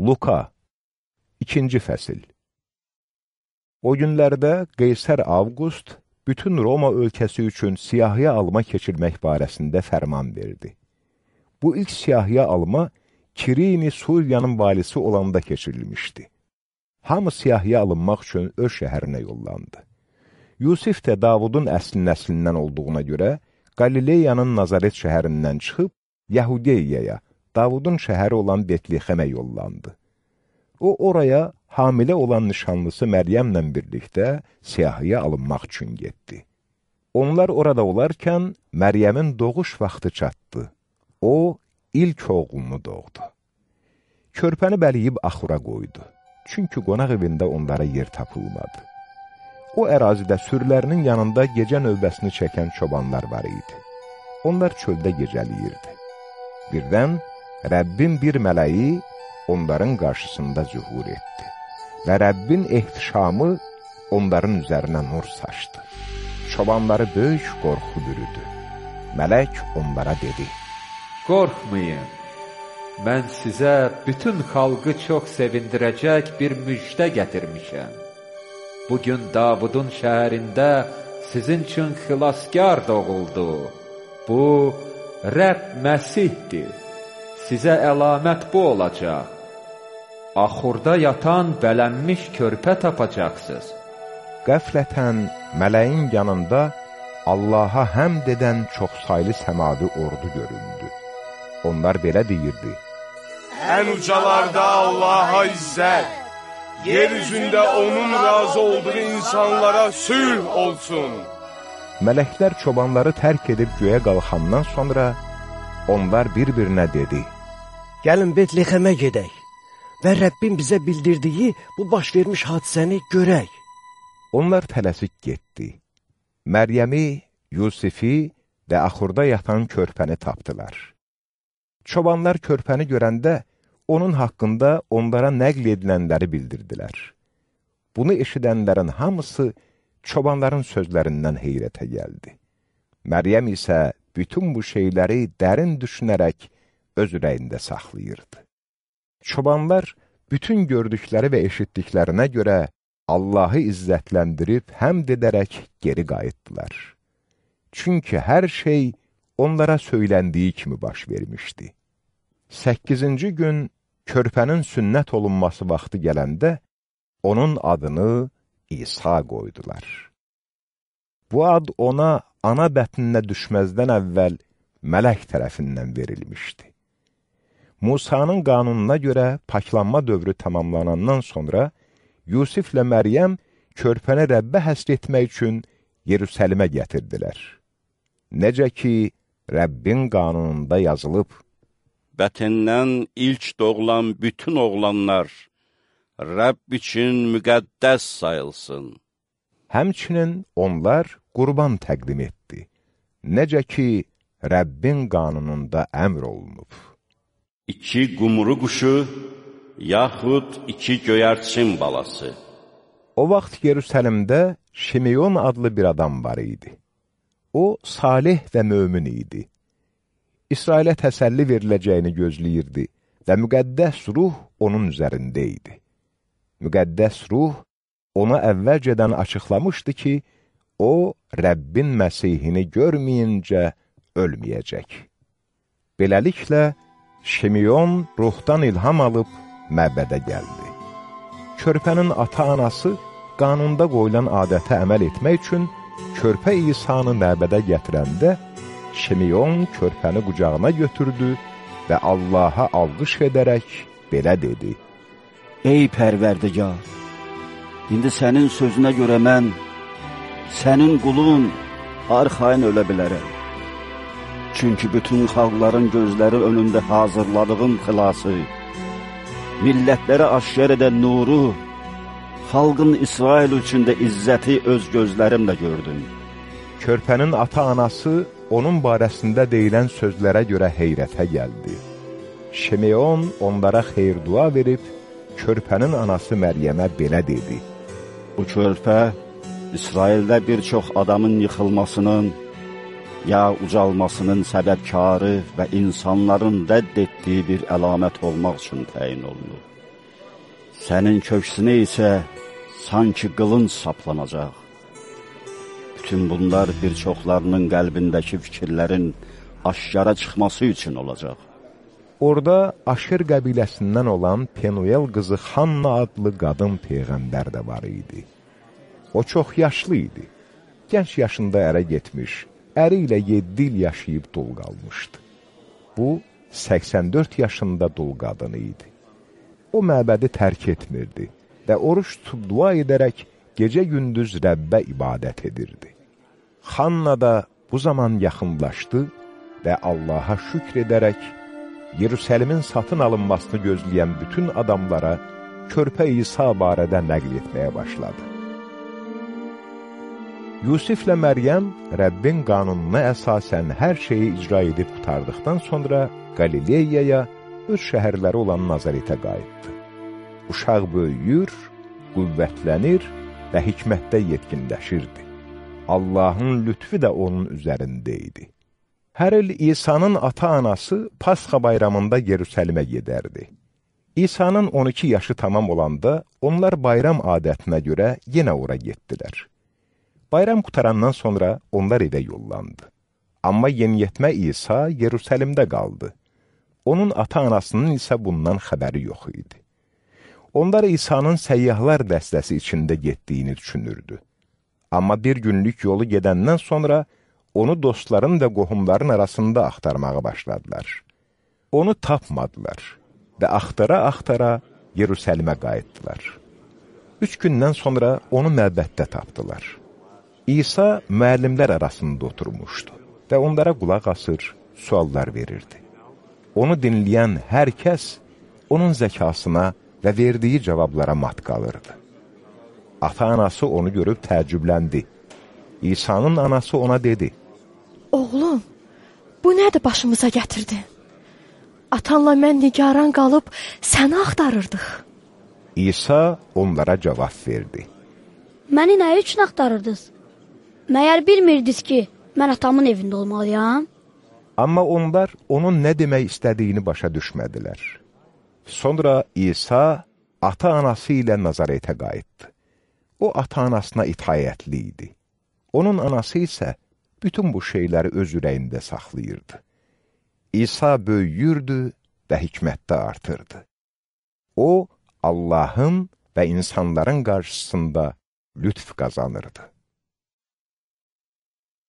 Luka 2-ci fəsil O günlərdə Qeysər Avqust bütün Roma ölkəsi üçün siyahıya alma keçirmək barəsində fərman verdi. Bu ilk siyahıya alma Kirini Suriyanın valisi olanda keçirilmişdi. Hamı siyahıya alınmaq üçün öz şəhərinə yollandı. Yusif də Davudun əsl nəslindən olduğuna görə Qalileyanın Nazaret şəhərindən çıxıb Yahudiyaya, Davudun şəhəri olan Betlixəmə yollandı. O, oraya hamilə olan nişanlısı Məryəmlə birlikdə siyahıya alınmaq üçün getdi. Onlar orada olarkən Məryəmin doğuş vaxtı çatdı. O, ilk oğlunu doğdu. Körpəni bəliyib axura qoydu. Çünki qonaq evində onlara yer tapılmadı. O ərazidə sürülərinin yanında gecə növbəsini çəkən çobanlar var idi. Onlar çöldə gecəliyirdi. Birdən Rəbbin bir mələyi onların qarşısında zühur etdi və Rəbbin ehtişamı onların üzərinə nur saçdı. Çobanları böyük qorxu bürüdü. Mələk onlara dedi, Qorxmayın, mən sizə bütün xalqı çox sevindirəcək bir müjdə gətirmişəm. Bugün Davudun şəhərində sizin üçün xilaskar doğuldu. Bu, Rəbb Məsihdir. Sizə əlamət bu olacaq. Axurda yatan bələnmiş körpə tapacaqsınız. Qəflətən mələyin yanında Allaha həmd edən çox saylı səmavi ordu göründü. Onlar belə deyirdi, Ən ucalarda Allaha izzət, yer üzündə onun razı olduğu insanlara sülh olsun. Mələklər çobanları tərk edib göyə qalxandan sonra onlar bir-birinə dedi, Gəlin Betlexəmə gedək və Rəbbin bizə bildirdiyi bu baş vermiş hadisəni görək. Onlar tələsik getdi. Məryəmi, Yusifi və axurda yatan körpəni tapdılar. Çobanlar körpəni görəndə onun haqqında onlara nəql edilənləri bildirdilər. Bunu eşidənlərin hamısı çobanların sözlərindən heyrətə gəldi. Məryəm isə bütün bu şeyləri dərin düşünərək öz ürəyində saxlayırdı. Çobanlar bütün gördükləri və eşitdiklərinə görə Allahı izzətləndirib həmd edərək geri qayıtdılar. Çünki hər şey onlara söyləndiyi kimi baş vermişdi. Səkkizinci gün körpənin sünnət olunması vaxtı gələndə, onun adını İsa qoydular. Bu ad ona ana bətninə düşməzdən əvvəl mələk tərəfindən verilmişdi. Musanın qanununa görə paklanma dövrü tamamlanandan sonra Yusiflə Məryəm körpəni Rəbbə həsr etmək üçün Yerusəlimə gətirdilər. Necə ki, Rəbbin qanununda yazılıb, Bətindən ilk doğulan bütün oğlanlar Rəbb üçün müqəddəs sayılsın. Həmçinin onlar qurban təqdim etdi. Necə ki, Rəbbin qanununda əmr olunub. İki qumru quşu, yaxud iki göyərçin balası. O vaxt Yerusəlimdə Şimeyon adlı bir adam var idi. O, salih və mömin idi. İsrailə təsəlli veriləcəyini gözləyirdi və müqəddəs ruh onun üzərində idi. Müqəddəs ruh ona əvvəlcədən açıqlamışdı ki, o, Rəbbin Məsihini görməyincə ölməyəcək. Beləliklə, Şimeyon ruhdan ilham alıb məbədə gəldi. Körpənin ata-anası qanunda qoyulan adətə əməl etmək üçün körpə İsanı məbədə gətirəndə, Şimeyon körpəni qucağına götürdü və Allaha alqış edərək belə dedi. Ey pərverdigar, indi sənin sözünə görə mən, sənin qulun arxayın ölə bilərəm. Çünki bütün xalqların gözləri önündə hazırladığın xilası, millətlərə aşkar edən nuru, xalqın İsrail üçün də izzəti öz gözlərimlə gördüm. Körpənin ata-anası onun barəsində deyilən sözlərə görə heyrətə gəldi. Şimeon onlara xeyr dua verib, körpənin anası Məryəmə belə dedi. Bu körpə İsraildə bir çox adamın yıxılmasının, ya ucalmasının səbəbkarı və insanların rədd etdiyi bir əlamət olmaq üçün təyin olunur. Sənin köksünə isə sanki qılınc saplanacaq. Bütün bunlar bir çoxlarının qəlbindəki fikirlərin aşkara çıxması üçün olacaq. Orada Aşır qəbiləsindən olan Penuel qızı Xanna adlı qadın peyğəmbər də var idi. O çox yaşlı idi. Gənc yaşında ərə getmiş, əri ilə 7 il yaşayıb dul qalmışdı. Bu, 84 yaşında dul qadını idi. O məbədi tərk etmirdi və oruç tutub dua edərək gecə-gündüz Rəbbə ibadət edirdi. Xanna da bu zaman yaxınlaşdı və Allaha şükr edərək Yerusəlimin satın alınmasını gözləyən bütün adamlara körpə İsa barədə nəql etməyə başladı. Yusiflə Məryəm Rəbbin qanununa əsasən hər şeyi icra edib qutardıqdan sonra Qalileyaya, öz şəhərləri olan Nazaretə qayıtdı. Uşaq böyüyür, qüvvətlənir və hikmətdə yetkinləşirdi. Allahın lütfi də onun üzərində idi. Hər il İsa'nın ata-anası Pasxa bayramında Yerusəlimə gedərdi. İsa'nın 12 yaşı tamam olanda onlar bayram adətinə görə yenə ora getdilər. Bayram qutarandan sonra onlar evə yollandı. Amma yeniyetmə İsa Yerusəlimdə qaldı. Onun ata-anasının isə bundan xəbəri yox idi. Onlar İsa'nın səyyahlar dəstəsi içində getdiyini düşünürdü. Amma bir günlük yolu gedəndən sonra onu dostların və qohumların arasında axtarmağa başladılar. Onu tapmadılar və axtara-axtara Yerusəlimə qayıtdılar. Üç gündən sonra onu məbəddə tapdılar. İsa müəllimlər arasında oturmuşdu və onlara qulaq asır, suallar verirdi. Onu dinləyən hər kəs onun zəkasına və verdiyi cavablara mat qalırdı. Ata-anası onu görüb təəccübləndi. İsa'nın anası ona dedi, Oğlum, bu nədir başımıza gətirdin? Atanla mən nigaran qalıb səni axtarırdıq. İsa onlara cavab verdi. Məni nə üçün axtarırdınız? Məyər bilmirdiniz ki, mən atamın evində olmalıyam? Amma onlar onun nə demək istədiyini başa düşmədilər. Sonra İsa ata-anası ilə Nazaretə qayıtdı. O ata-anasına itayətli idi. Onun anası isə bütün bu şeyləri öz ürəyində saxlayırdı. İsa böyüyürdü və hikmətdə artırdı. O, Allahın və insanların qarşısında lütf qazanırdı.